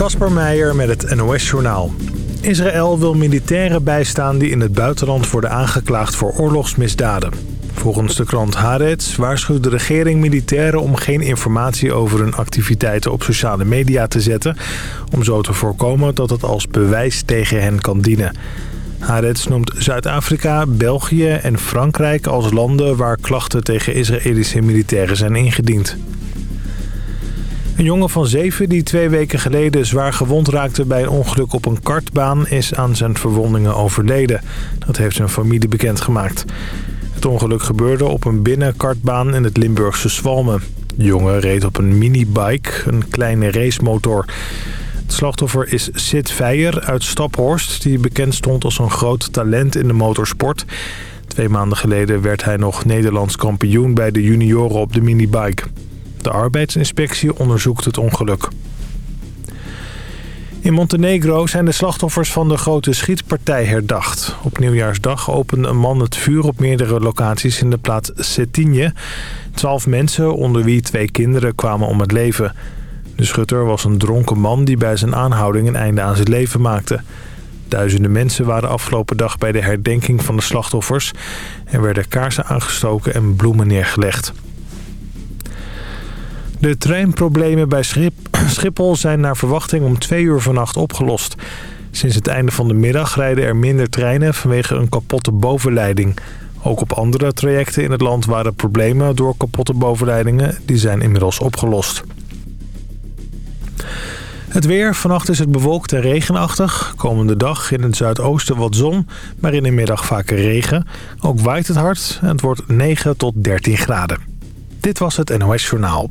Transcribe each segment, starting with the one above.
Kasper Meijer met het NOS-journaal. Israël wil militairen bijstaan die in het buitenland worden aangeklaagd voor oorlogsmisdaden. Volgens de krant Haaretz waarschuwt de regering militairen om geen informatie over hun activiteiten op sociale media te zetten... om zo te voorkomen dat het als bewijs tegen hen kan dienen. Haaretz noemt Zuid-Afrika, België en Frankrijk als landen waar klachten tegen Israëlische militairen zijn ingediend. Een jongen van zeven die twee weken geleden zwaar gewond raakte bij een ongeluk op een kartbaan is aan zijn verwondingen overleden. Dat heeft zijn familie bekendgemaakt. Het ongeluk gebeurde op een binnenkartbaan in het Limburgse Zwalmen. De jongen reed op een minibike, een kleine racemotor. Het slachtoffer is Sid Veijer uit Staphorst... die bekend stond als een groot talent in de motorsport. Twee maanden geleden werd hij nog Nederlands kampioen... bij de junioren op de minibike. De arbeidsinspectie onderzoekt het ongeluk. In Montenegro zijn de slachtoffers van de grote schietpartij herdacht. Op nieuwjaarsdag opende een man het vuur op meerdere locaties in de plaats Cetinje. Twaalf mensen, onder wie twee kinderen, kwamen om het leven. De schutter was een dronken man die bij zijn aanhouding een einde aan zijn leven maakte. Duizenden mensen waren afgelopen dag bij de herdenking van de slachtoffers. Er werden kaarsen aangestoken en bloemen neergelegd. De treinproblemen bij Schiphol zijn naar verwachting om twee uur vannacht opgelost. Sinds het einde van de middag rijden er minder treinen vanwege een kapotte bovenleiding. Ook op andere trajecten in het land waren problemen door kapotte bovenleidingen. Die zijn inmiddels opgelost. Het weer. Vannacht is het bewolkt en regenachtig. Komende dag in het zuidoosten wat zon, maar in de middag vaker regen. Ook waait het hard en het wordt 9 tot 13 graden. Dit was het NOS Journaal.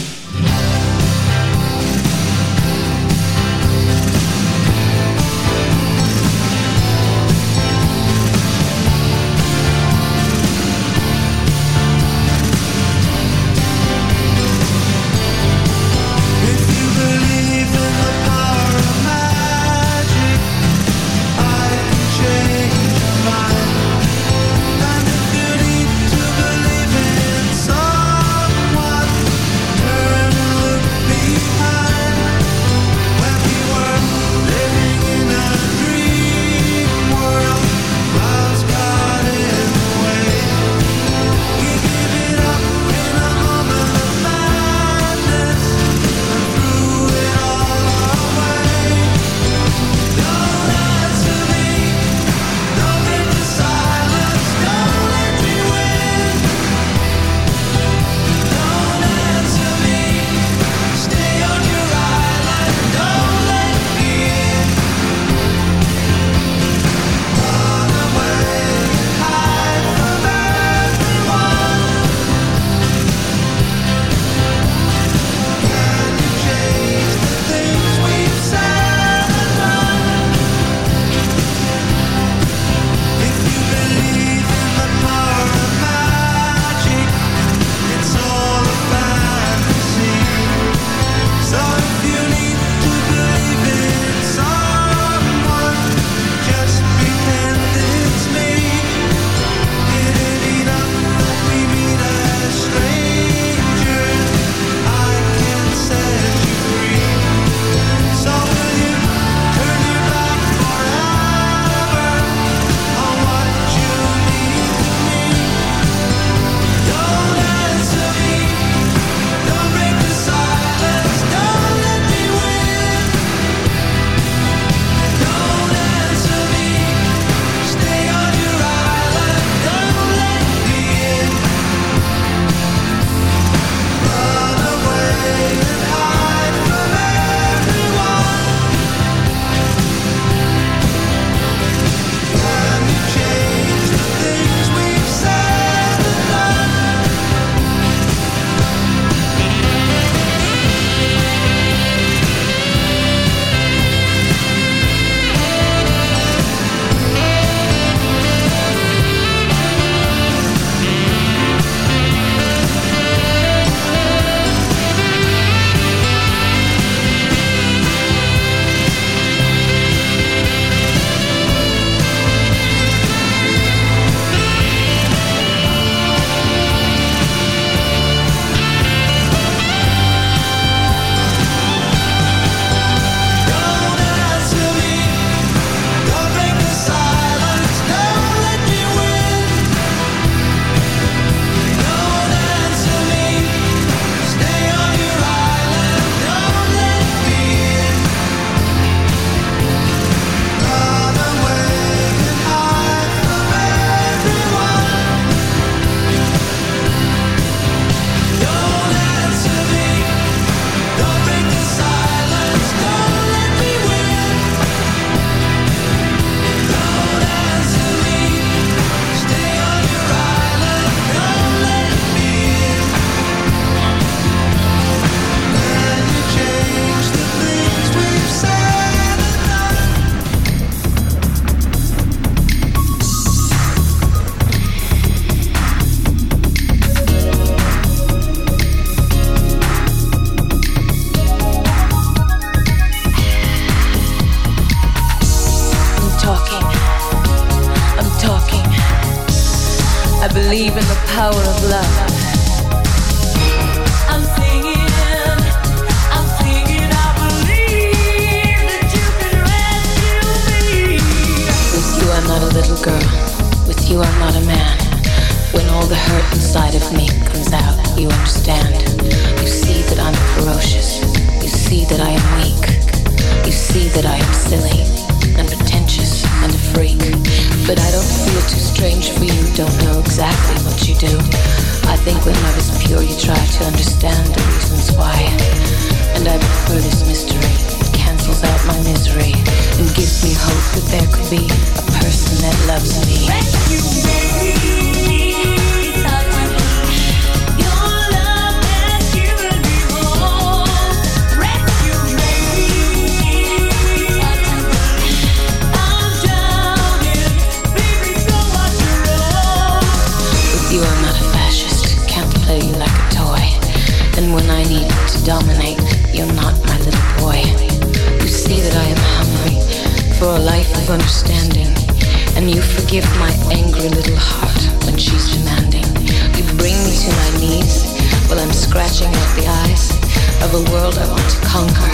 world I want to conquer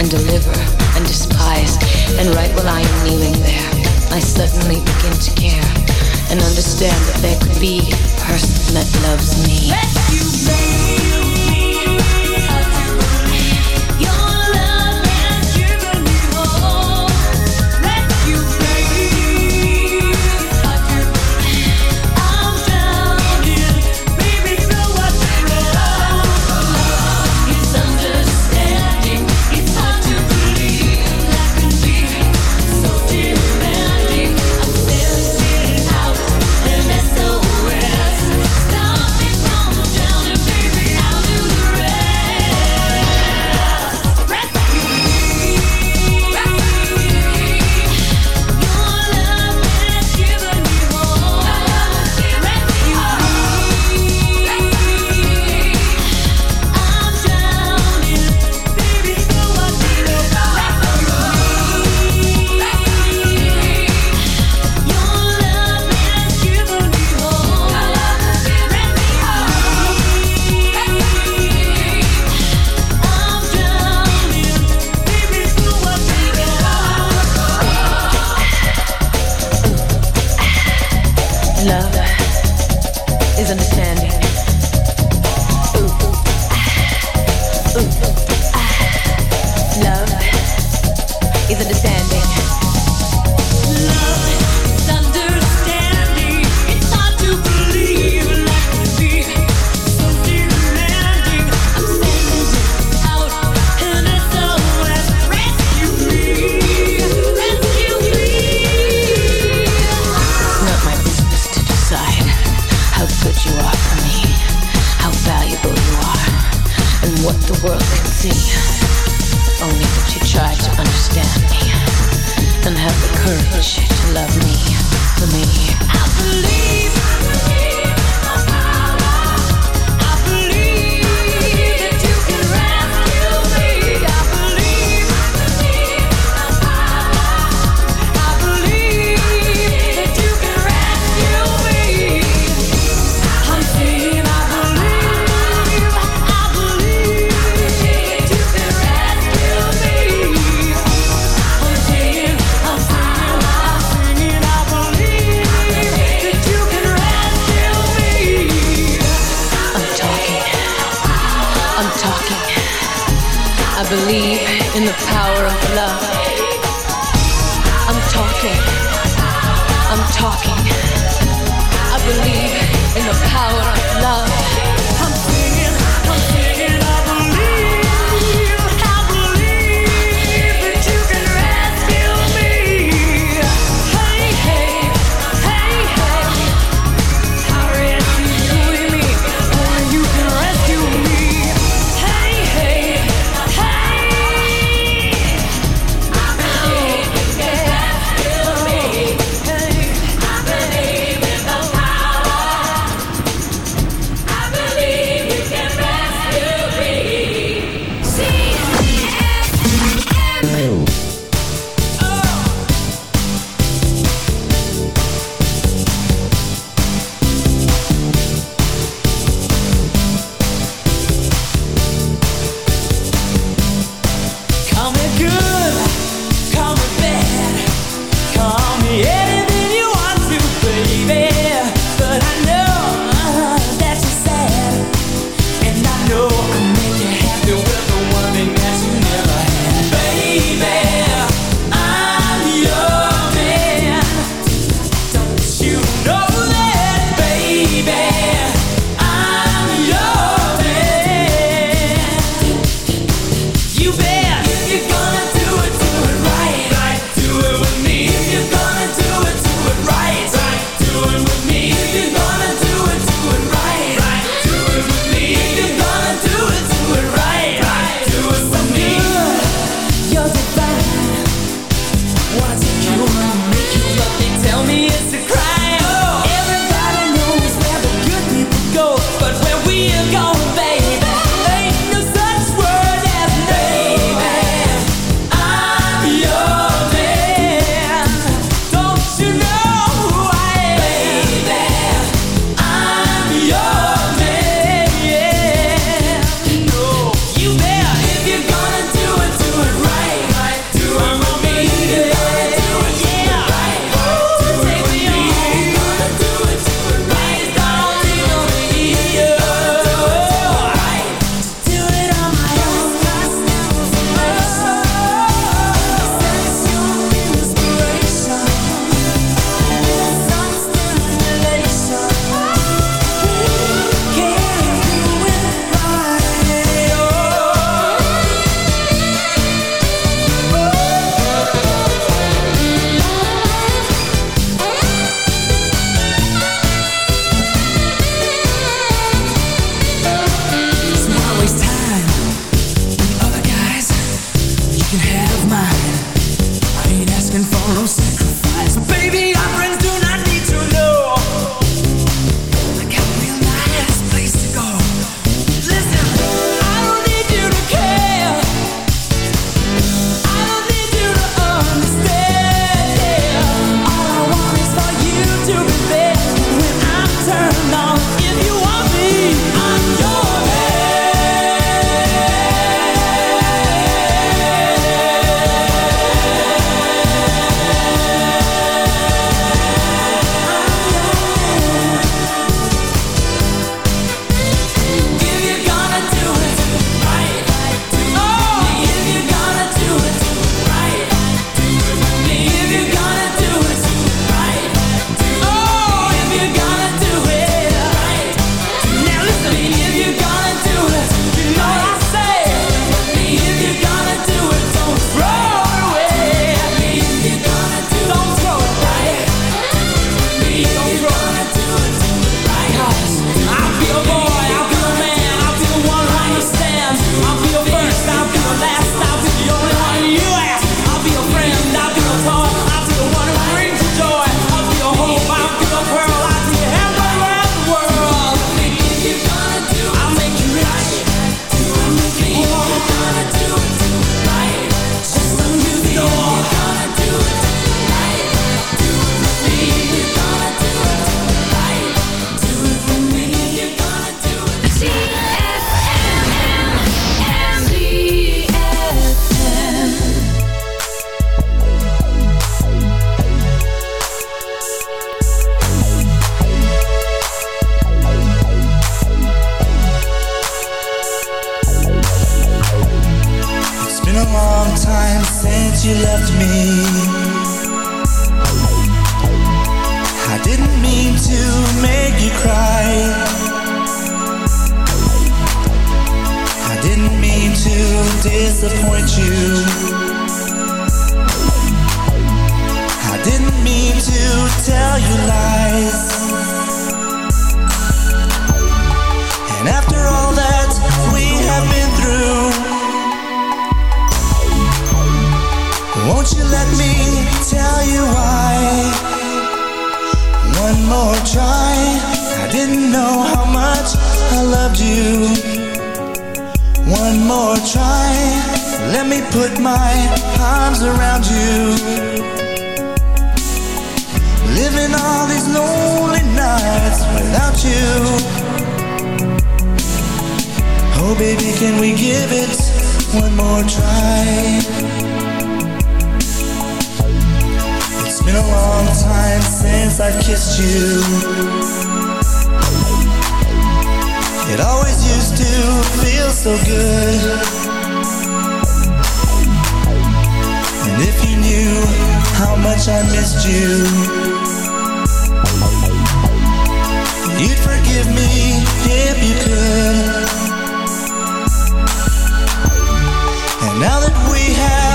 and deliver and despise. And right while I am kneeling there, I suddenly begin to care and understand that there could be a person that loves me. Me.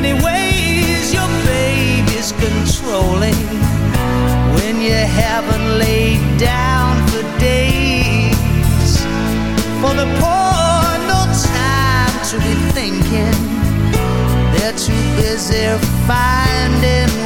many ways, your baby's controlling when you haven't laid down for days. For the poor, no time to be thinking. They're too busy finding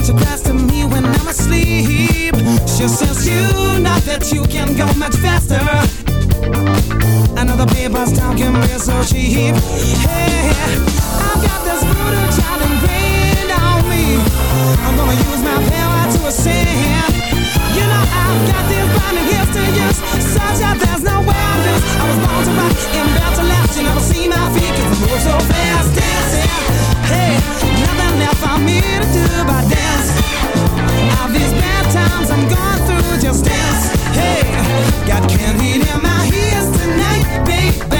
and she dies to me when I'm asleep. She says you know that you can go much faster. Another paper's town can be so cheap. Hey, I've got this brutal child ingrained on me. I'm gonna use my power to ascend. You know I've got these to use Such there's nowhere I'm was born to rock and to You never see my so fast. Hey Nothing left for me to do but dance. All these bad times I'm going through Just dance, hey Got candy in my ears tonight, baby.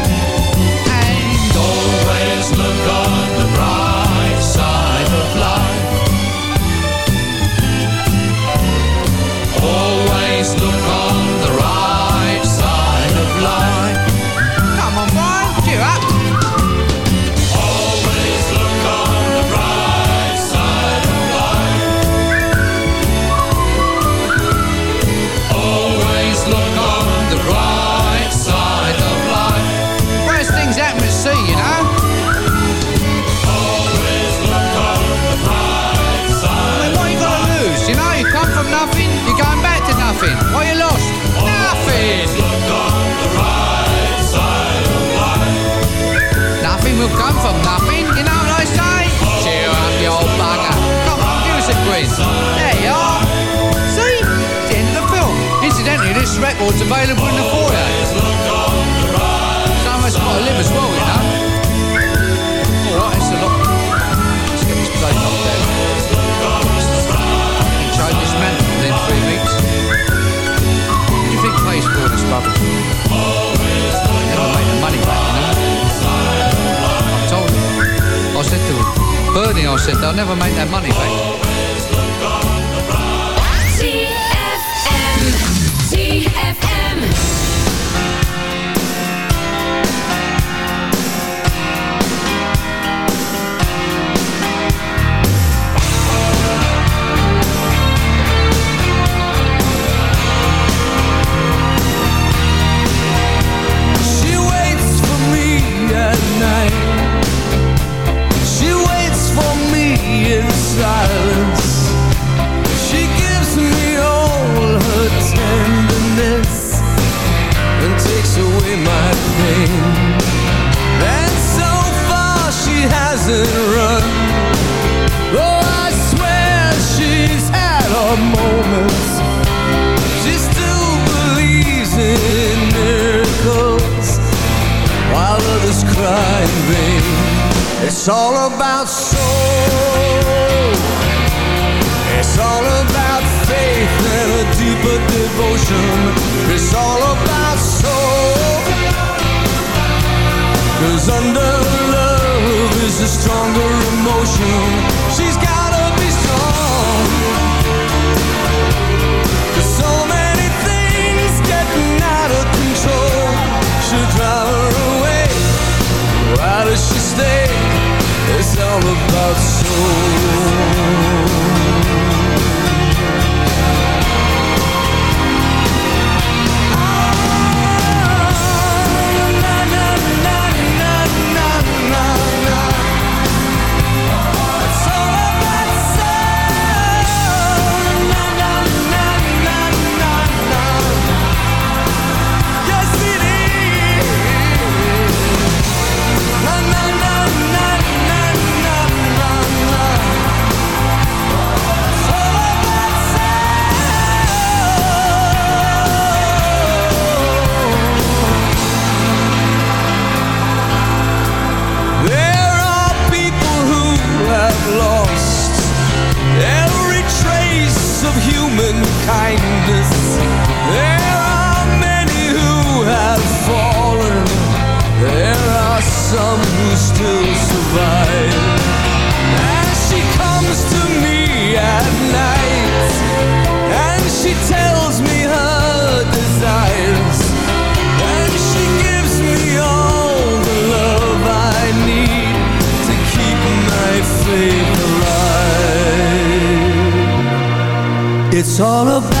Oh. It's all about